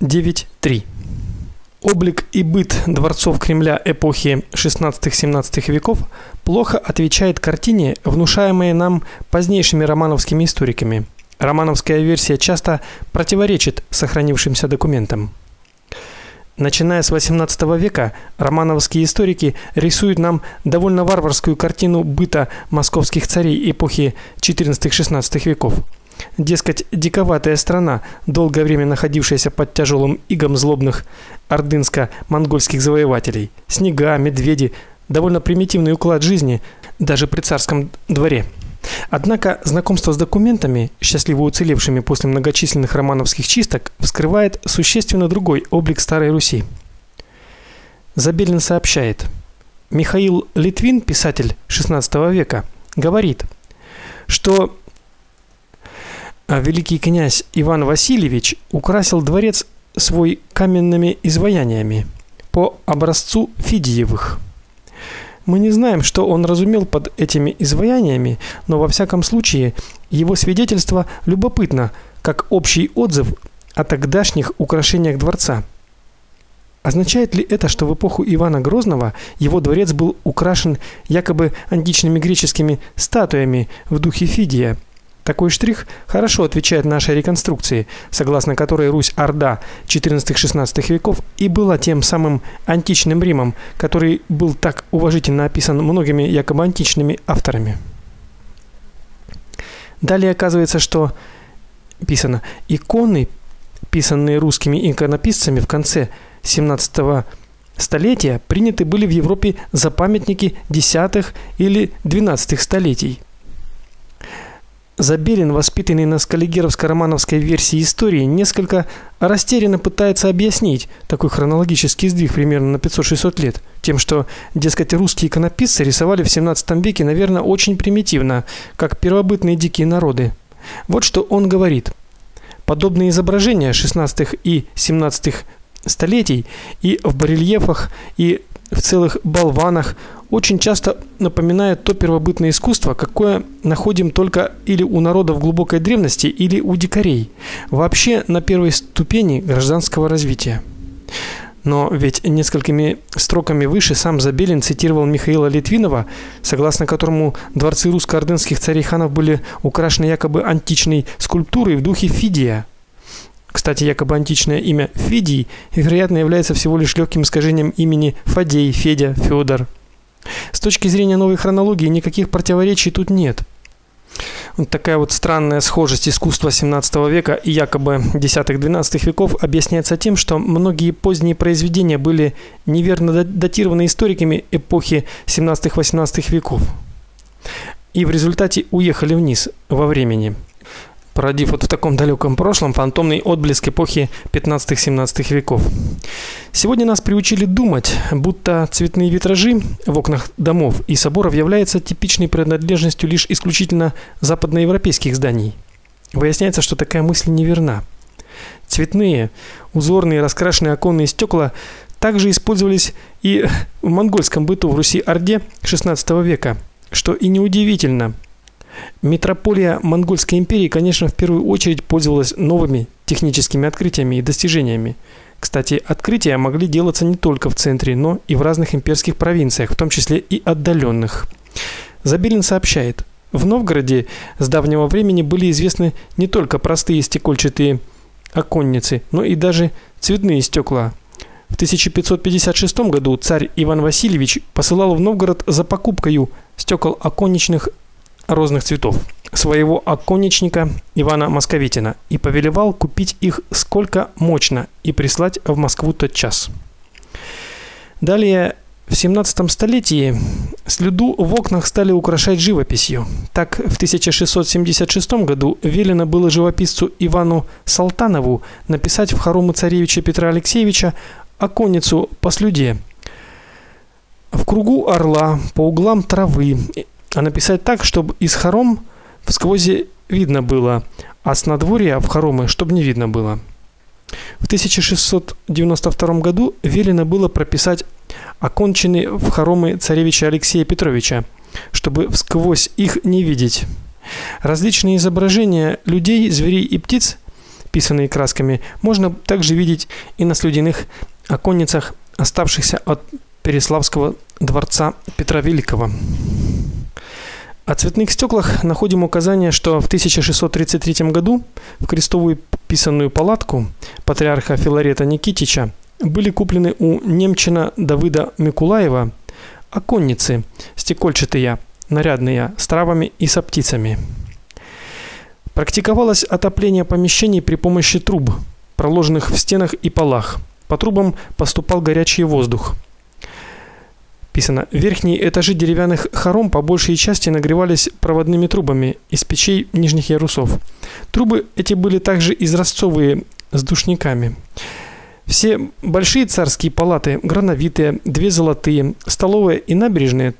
9.3 Облик и быт дворцов Кремля эпохи XVI-XVII веков плохо отвечает картине, внушаемой нам позднейшими романовскими историками. Романовская версия часто противоречит сохранившимся документам. Начиная с XVIII века, романовские историки рисуют нам довольно варварскую картину быта московских царей эпохи XIV-XVI веков. Дескать, диковатая страна, долгое время находившаяся под тяжелым игом злобных ордынско-монгольских завоевателей. Снега, медведи, довольно примитивный уклад жизни даже при царском дворе. Однако знакомство с документами, счастливо уцелевшими после многочисленных романовских чисток, вскрывает существенно другой облик старой Руси. Забелин сообщает: Михаил Литвин, писатель XVI века, говорит, что а великий князь Иван Васильевич украсил дворец свой каменными изваяниями по образцу Фидиевых. Мы не знаем, что он разумел под этими изваяниями, но во всяком случае его свидетельство любопытно, как общий отзыв о тогдашних украшениях дворца. Означает ли это, что в эпоху Ивана Грозного его дворец был украшен якобы античными греческими статуями в духе Фидия? Такой штрих хорошо отвечает нашей реконструкции, согласно которой Русь-Орда XIV-XVI веков и была тем самым античным Римом, который был так уважительно описан многими якобы античными авторами. Далее оказывается, что писано иконы, писанные русскими иконописцами в конце 17 столетия, приняты были в Европе за памятники X или XII столетий. Забелин, воспитанный на скаллигеровско-романовской версии истории, несколько растерянно пытается объяснить такой хронологический сдвиг примерно на 500-600 лет тем, что, дескать, русские иконописцы рисовали в 17 веке, наверное, очень примитивно, как первобытные дикие народы. Вот что он говорит. Подобные изображения 16 и 17 столетий и в барельефах, и в целых болванах очень часто напоминает то первобытное искусство, какое находим только или у народов глубокой древности, или у дикарей, вообще на первой ступени гражданского развития. Но ведь несколькими строками выше сам Забелин цитировал Михаила Литвинова, согласно которому дворцы русско-ордынских царей-ханов были украшены якобы античной скульптурой в духе Фидия. Кстати, якобы античное имя Фидий, вероятно, является всего лишь легким искажением имени Фадей, Федя, Федор. С точки зрения новой хронологии никаких противоречий тут нет. Вот такая вот странная схожесть искусства 17 века и якобы 10-12 веков объясняется тем, что многие поздние произведения были неверно датированы историками эпохи 17-18 веков и в результате уехали вниз во времени породив вот в таком далеком прошлом фантомный отблеск эпохи 15-17 веков. Сегодня нас приучили думать, будто цветные витражи в окнах домов и соборов являются типичной принадлежностью лишь исключительно западноевропейских зданий. Выясняется, что такая мысль неверна. Цветные, узорные, раскрашенные оконные стекла также использовались и в монгольском быту в Руси-Орде XVI века, что и неудивительно, Метрополия Монгольской империи, конечно, в первую очередь пользовалась новыми техническими открытиями и достижениями. Кстати, открытия могли делаться не только в центре, но и в разных имперских провинциях, в том числе и отдаленных. Забелин сообщает: в Новгороде с давнего времени были известны не только простые стекольчатые оконницы, но и даже цветные стекла. В 1556 году царь Иван Васильевич посылал в Новгород за покупкой стекол оконничных розных цветов своего оконечника Ивана Московитина и повелевал купить их сколько мощно и прислать в Москву тотчас. Далее в 17 столетии слюду в окнах стали украшать живописью. Так в 1676 году велено было живописцу Ивану Салтанову написать в хоромы царевича Петра Алексеевича оконницу по слюде. В кругу орла, по углам травы а написать так, чтобы из хором всквозь видно было, а с надворья в хоромы, чтобы не видно было. В 1692 году велено было прописать оконченные в хоромы царевича Алексея Петровича, чтобы всквозь их не видеть. Различные изображения людей, зверей и птиц исписанные красками, можно также видеть и на слюдяных оконницах, оставшихся от Переславского дворца Петра Великого. О цветных стеклах находим указание, что в 1633 году в крестовую писанную палатку патриарха Филарета Никитича были куплены у немчина Давыда Микулаева оконницы стекольчатые, нарядные, с травами и с птицами. Практиковалось отопление помещений при помощи труб, проложенных в стенах и полах. По трубам поступал горячий воздух. Писано: верхние этажи деревянных хором по большей части нагревались проводными трубами из печей нижних ярусов. Трубы эти были также изразцовые с душниками. Все большие царские палаты, грановитые, две золотые, столовая и набережная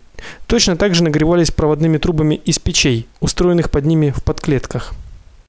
точно так же нагревались проводными трубами из печей, устроенных под ними в подклетках.